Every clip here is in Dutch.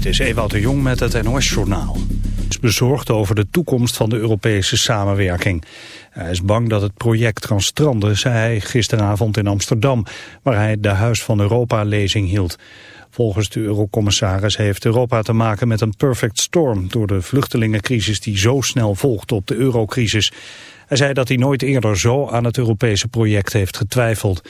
Dit is Ewout de Jong met het NOS-journaal. Hij is bezorgd over de toekomst van de Europese samenwerking. Hij is bang dat het project kan stranden, zei hij gisteravond in Amsterdam... waar hij de Huis van Europa-lezing hield. Volgens de eurocommissaris heeft Europa te maken met een perfect storm... door de vluchtelingencrisis die zo snel volgt op de eurocrisis. Hij zei dat hij nooit eerder zo aan het Europese project heeft getwijfeld...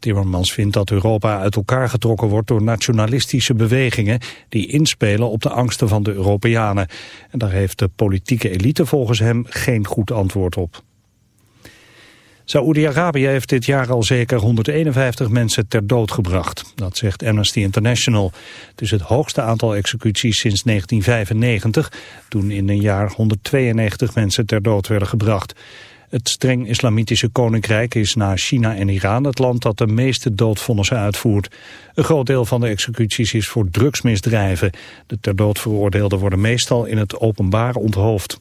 Timmermans vindt dat Europa uit elkaar getrokken wordt door nationalistische bewegingen die inspelen op de angsten van de Europeanen. En daar heeft de politieke elite volgens hem geen goed antwoord op. Saoedi-Arabië heeft dit jaar al zeker 151 mensen ter dood gebracht. Dat zegt Amnesty International. Het is het hoogste aantal executies sinds 1995, toen in een jaar 192 mensen ter dood werden gebracht. Het streng islamitische koninkrijk is na China en Iran het land dat de meeste doodvonnissen uitvoert. Een groot deel van de executies is voor drugsmisdrijven. De ter dood veroordeelden worden meestal in het openbaar onthoofd.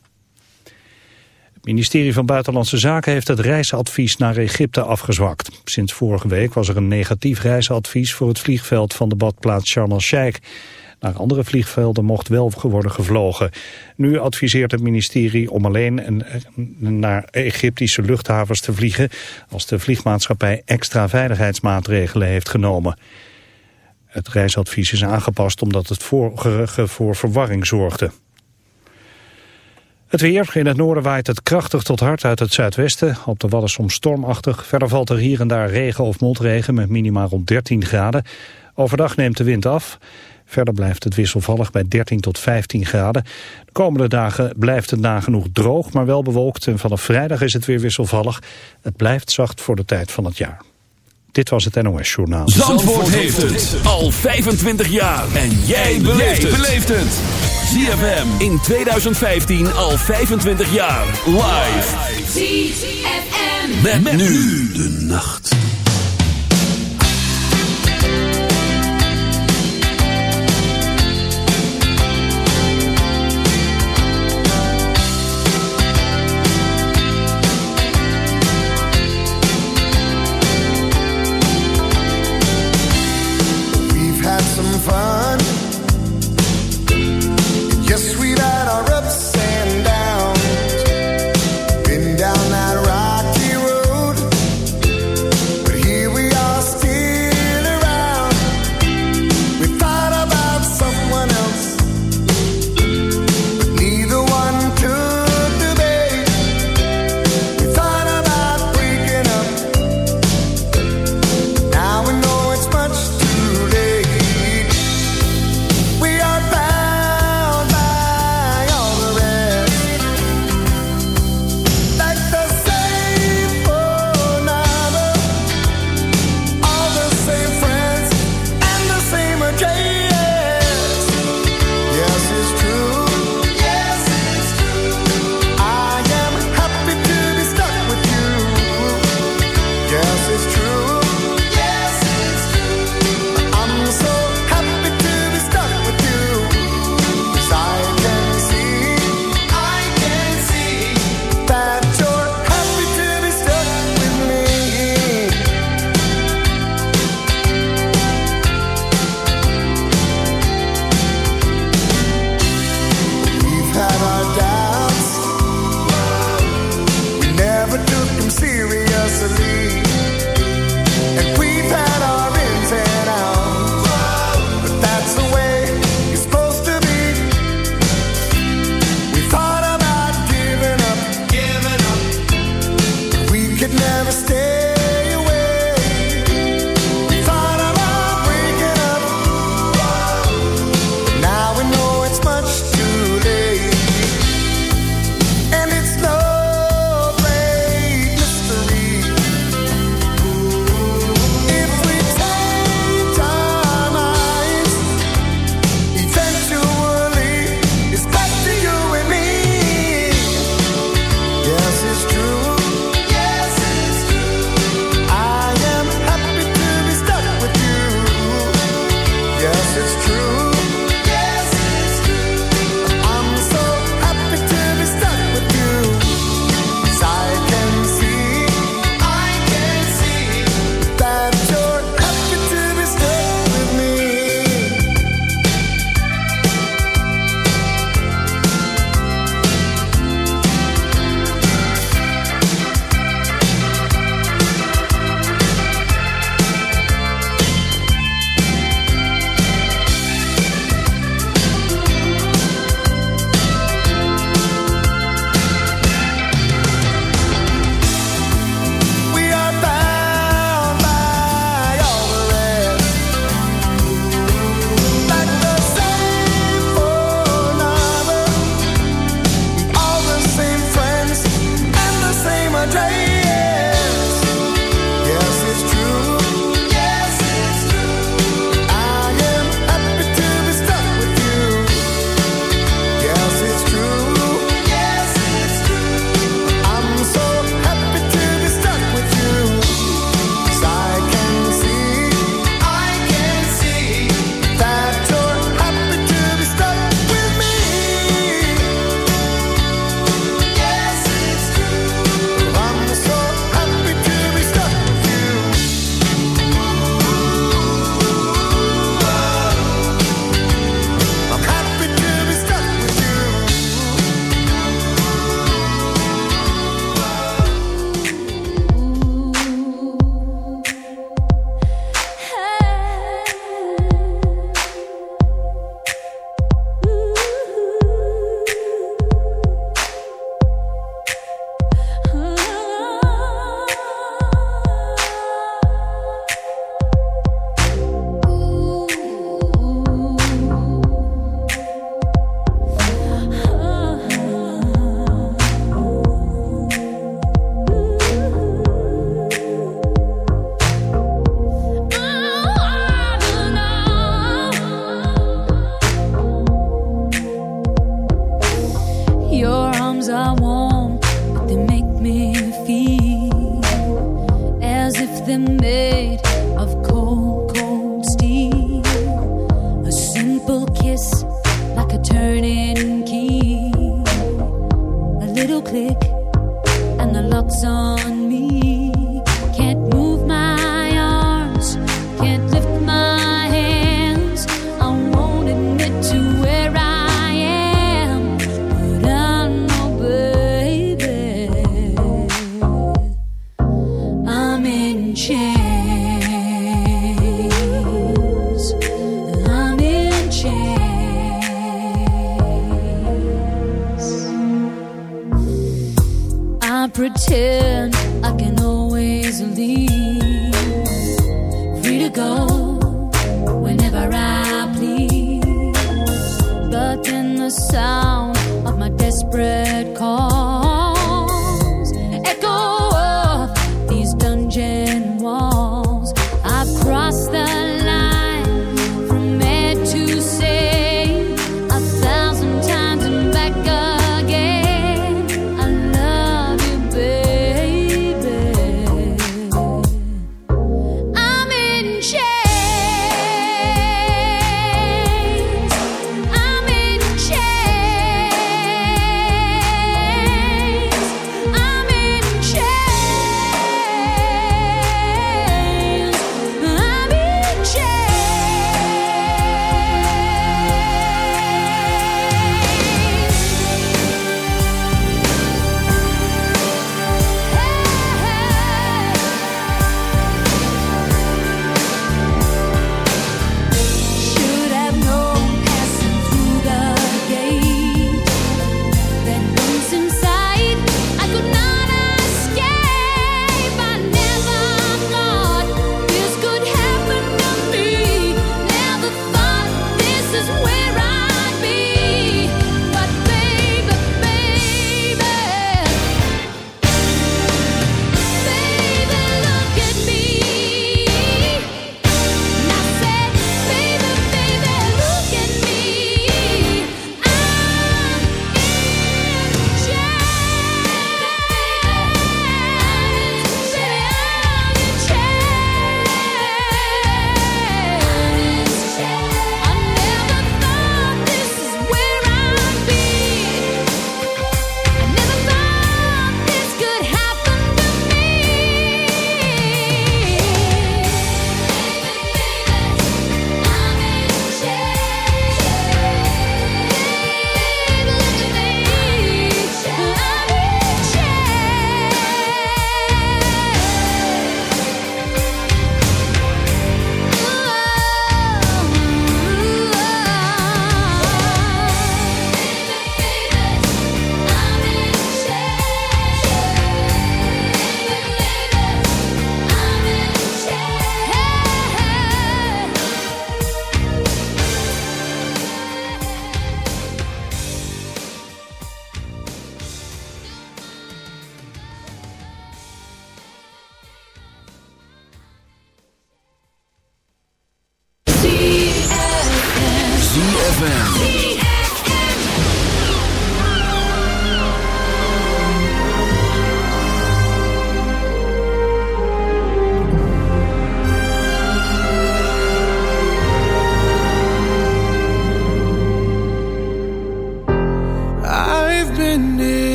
Het ministerie van Buitenlandse Zaken heeft het reisadvies naar Egypte afgezwakt. Sinds vorige week was er een negatief reisadvies voor het vliegveld van de badplaats Sharm el-Sheikh. Naar andere vliegvelden mocht wel worden gevlogen. Nu adviseert het ministerie om alleen naar Egyptische luchthavens te vliegen... als de vliegmaatschappij extra veiligheidsmaatregelen heeft genomen. Het reisadvies is aangepast omdat het vorige voor verwarring zorgde. Het weer. In het noorden waait het krachtig tot hard uit het zuidwesten. Op de Wadden soms stormachtig. Verder valt er hier en daar regen of motregen met minima rond 13 graden. Overdag neemt de wind af. Verder blijft het wisselvallig bij 13 tot 15 graden. De komende dagen blijft het nagenoeg droog, maar wel bewolkt. En vanaf vrijdag is het weer wisselvallig. Het blijft zacht voor de tijd van het jaar. Dit was het NOS Journaal. Zandvoort, heeft het al 25 jaar. En jij beleeft het. ZFM in 2015 al 25 jaar. Live. ZFM. met nu de nacht.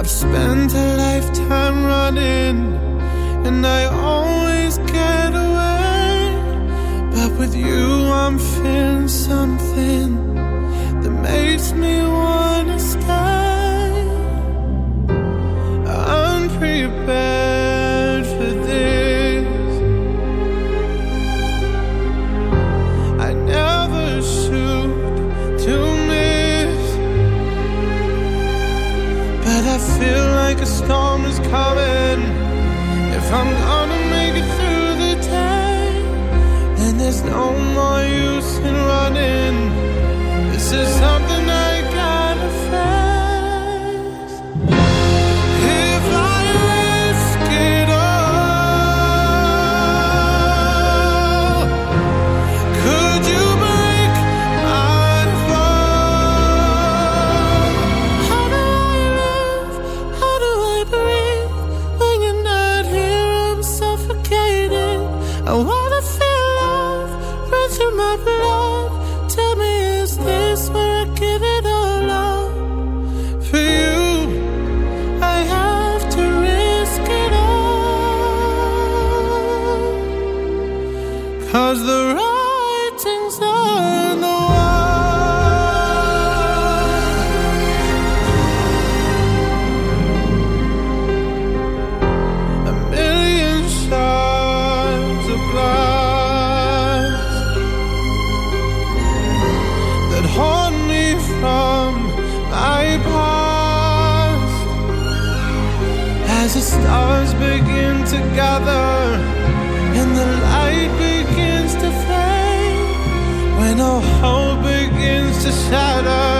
I've spent a lifetime running, and I always get away. But with you, I'm feeling something that makes me wanna stay. I'm prepared. no more use in running. This is how. to shatter.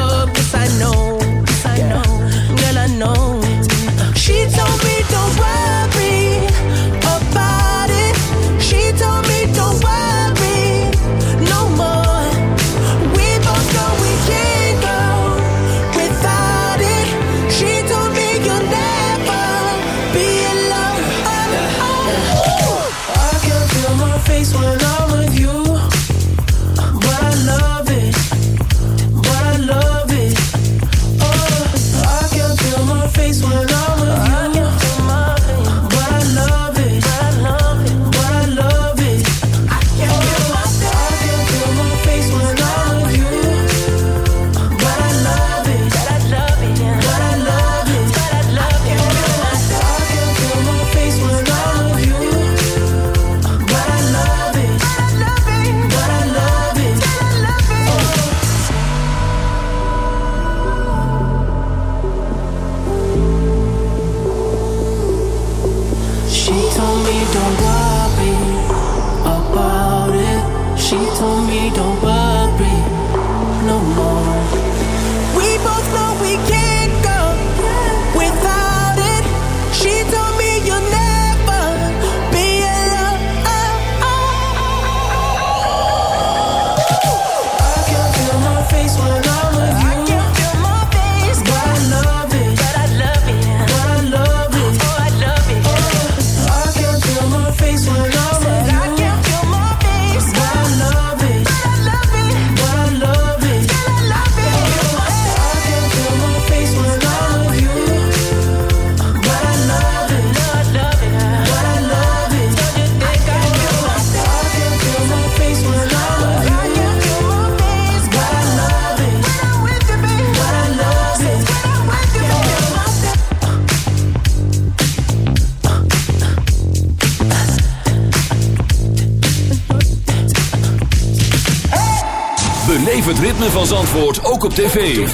op tv.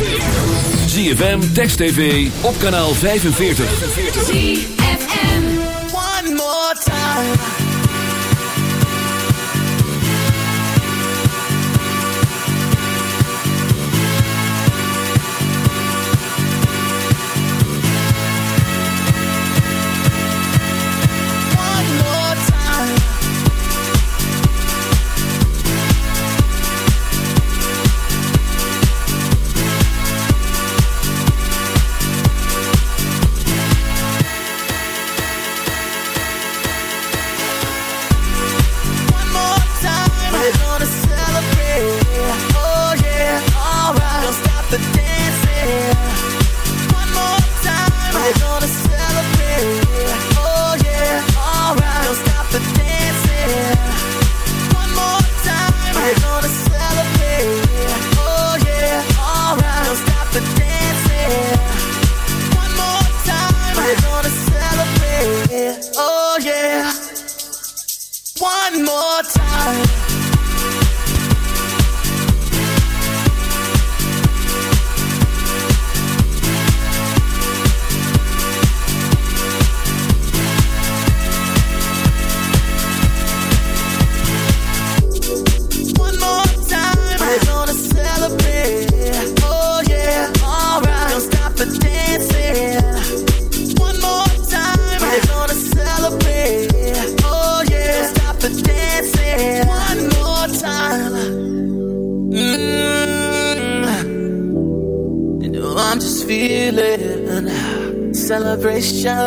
ZFM, Text TV, op kanaal 45. ZFM. One more time. Station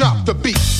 drop the beat.